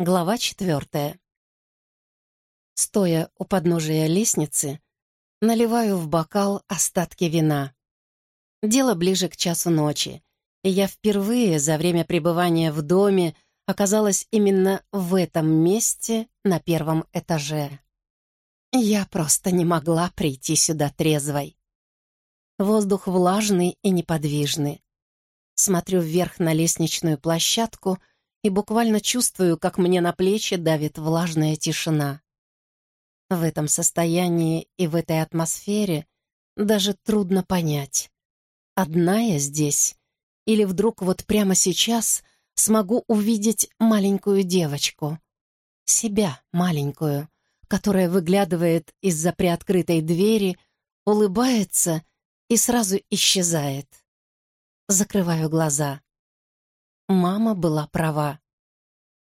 Глава четвертая. Стоя у подножия лестницы, наливаю в бокал остатки вина. Дело ближе к часу ночи, и я впервые за время пребывания в доме оказалась именно в этом месте на первом этаже. Я просто не могла прийти сюда трезвой. Воздух влажный и неподвижный. Смотрю вверх на лестничную площадку — и буквально чувствую, как мне на плечи давит влажная тишина. В этом состоянии и в этой атмосфере даже трудно понять, одна я здесь или вдруг вот прямо сейчас смогу увидеть маленькую девочку, себя маленькую, которая выглядывает из-за приоткрытой двери, улыбается и сразу исчезает. Закрываю глаза. Мама была права.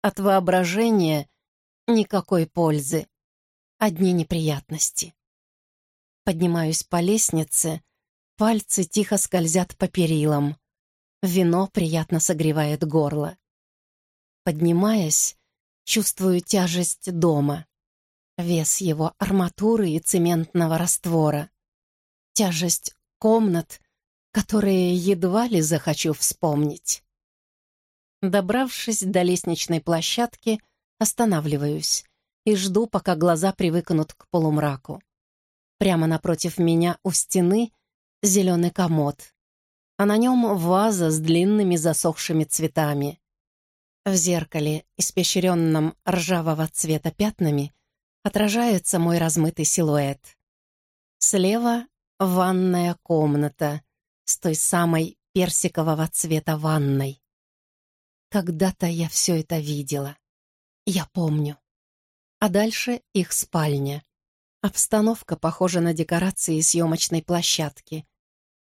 От воображения никакой пользы. Одни неприятности. Поднимаюсь по лестнице, пальцы тихо скользят по перилам. Вино приятно согревает горло. Поднимаясь, чувствую тяжесть дома, вес его арматуры и цементного раствора, тяжесть комнат, которые едва ли захочу вспомнить. Добравшись до лестничной площадки, останавливаюсь и жду, пока глаза привыкнут к полумраку. Прямо напротив меня у стены зеленый комод, а на нем ваза с длинными засохшими цветами. В зеркале, испещренном ржавого цвета пятнами, отражается мой размытый силуэт. Слева — ванная комната с той самой персикового цвета ванной. Когда-то я все это видела. Я помню. А дальше их спальня. Обстановка похожа на декорации съемочной площадки.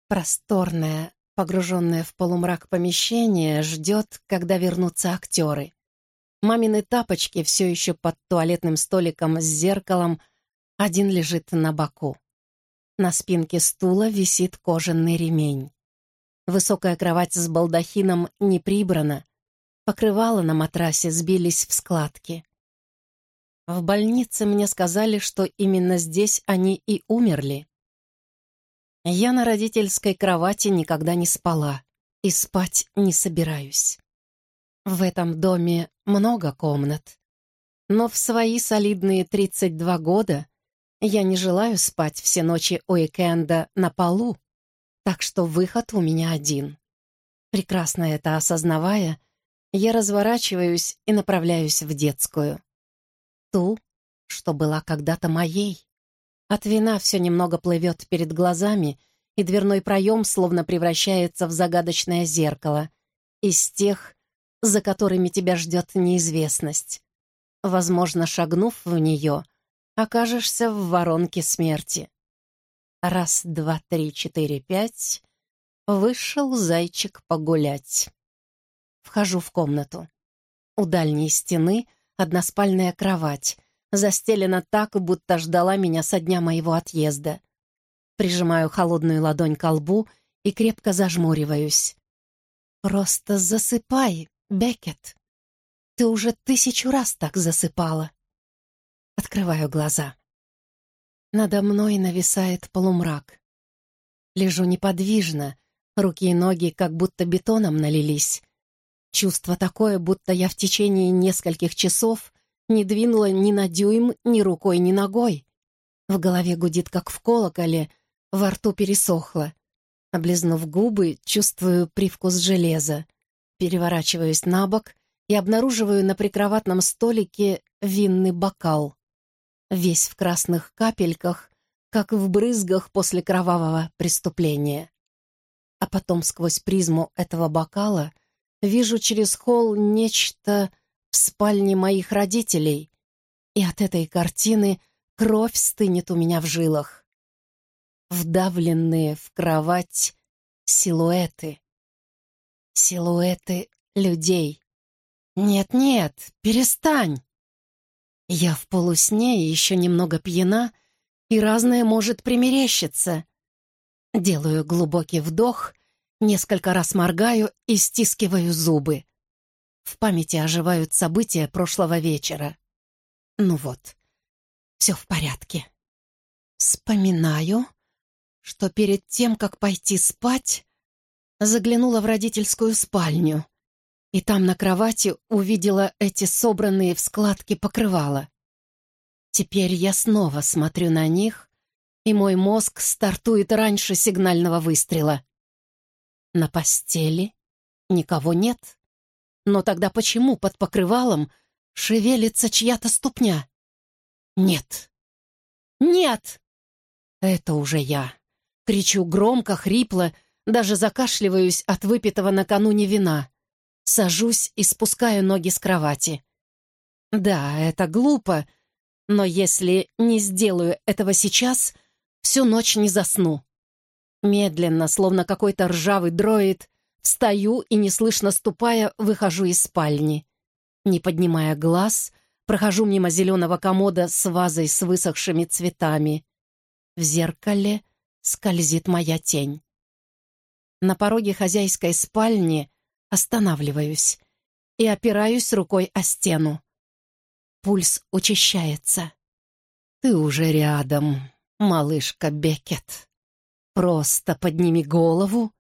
Просторное, погруженное в полумрак помещение ждет, когда вернутся актеры. Мамины тапочки все еще под туалетным столиком с зеркалом, один лежит на боку. На спинке стула висит кожаный ремень. Высокая кровать с балдахином не прибрана, Покрывала на матрасе сбились в складки. В больнице мне сказали, что именно здесь они и умерли. Я на родительской кровати никогда не спала и спать не собираюсь. В этом доме много комнат, но в свои солидные 32 года я не желаю спать все ночи уикенда на полу, так что выход у меня один. Прекрасно это осознавая, я разворачиваюсь и направляюсь в детскую. Ту, что была когда-то моей. От вина все немного плывет перед глазами, и дверной проем словно превращается в загадочное зеркало. Из тех, за которыми тебя ждет неизвестность. Возможно, шагнув в нее, окажешься в воронке смерти. Раз, два, три, четыре, пять. Вышел зайчик погулять. Вхожу в комнату. У дальней стены односпальная кровать, застелена так, будто ждала меня со дня моего отъезда. Прижимаю холодную ладонь к лбу и крепко зажмуриваюсь. «Просто засыпай, Бекет. Ты уже тысячу раз так засыпала». Открываю глаза. Надо мной нависает полумрак. Лежу неподвижно, руки и ноги как будто бетоном налились. Чувство такое, будто я в течение нескольких часов не двинула ни на дюйм, ни рукой, ни ногой. В голове гудит, как в колоколе, во рту пересохло. Облизнув губы, чувствую привкус железа. Переворачиваюсь на бок и обнаруживаю на прикроватном столике винный бокал. Весь в красных капельках, как в брызгах после кровавого преступления. А потом сквозь призму этого бокала Вижу через холл нечто в спальне моих родителей, и от этой картины кровь стынет у меня в жилах. Вдавленные в кровать силуэты. Силуэты людей. «Нет-нет, перестань!» Я в полусне и еще немного пьяна, и разное может примерещиться. Делаю глубокий вдох Несколько раз моргаю и стискиваю зубы. В памяти оживают события прошлого вечера. Ну вот, все в порядке. Вспоминаю, что перед тем, как пойти спать, заглянула в родительскую спальню и там на кровати увидела эти собранные в складки покрывала. Теперь я снова смотрю на них, и мой мозг стартует раньше сигнального выстрела. На постели никого нет. Но тогда почему под покрывалом шевелится чья-то ступня? Нет. Нет! Это уже я. Кричу громко, хрипло, даже закашливаюсь от выпитого накануне вина. Сажусь и спускаю ноги с кровати. Да, это глупо, но если не сделаю этого сейчас, всю ночь не засну. Медленно, словно какой-то ржавый дроид, встаю и, неслышно ступая, выхожу из спальни. Не поднимая глаз, прохожу мимо зеленого комода с вазой с высохшими цветами. В зеркале скользит моя тень. На пороге хозяйской спальни останавливаюсь и опираюсь рукой о стену. Пульс учащается. «Ты уже рядом, малышка Бекет. Просто подними голову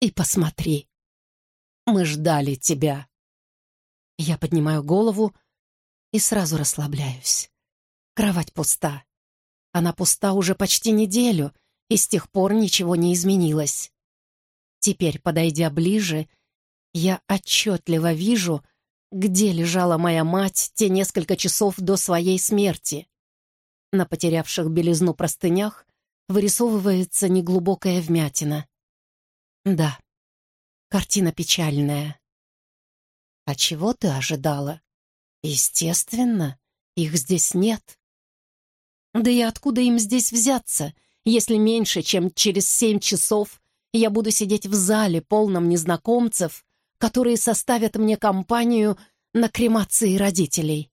и посмотри. Мы ждали тебя». Я поднимаю голову и сразу расслабляюсь. Кровать пуста. Она пуста уже почти неделю, и с тех пор ничего не изменилось. Теперь, подойдя ближе, я отчетливо вижу, где лежала моя мать те несколько часов до своей смерти. На потерявших белизну простынях вырисовывается неглубокая вмятина. Да, картина печальная. А чего ты ожидала? Естественно, их здесь нет. Да и откуда им здесь взяться, если меньше, чем через семь часов я буду сидеть в зале, полном незнакомцев, которые составят мне компанию на кремации родителей.